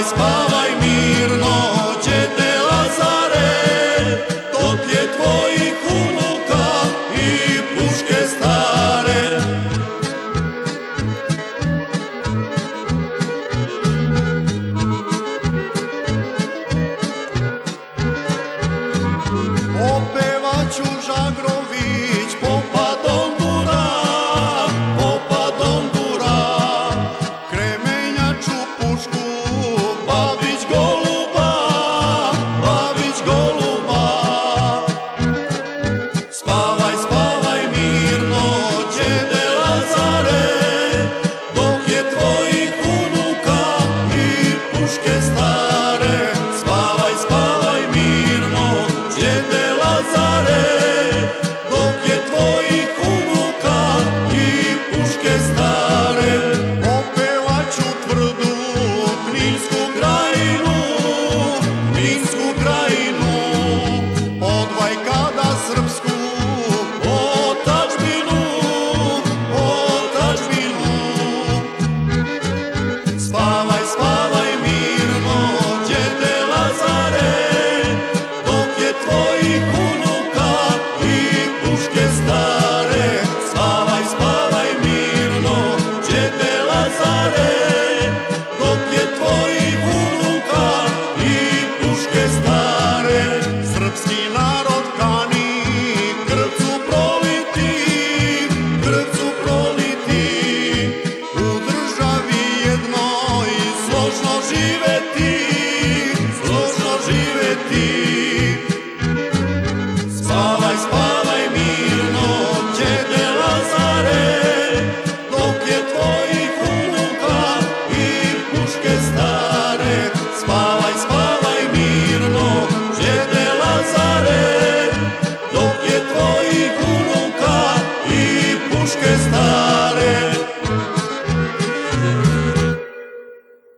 Ovaj spavaj, mirno, ođete Lazare, dok je tvojih umor. please. puszkę stare.